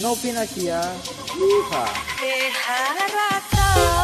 No pinakiya, ah. Dejar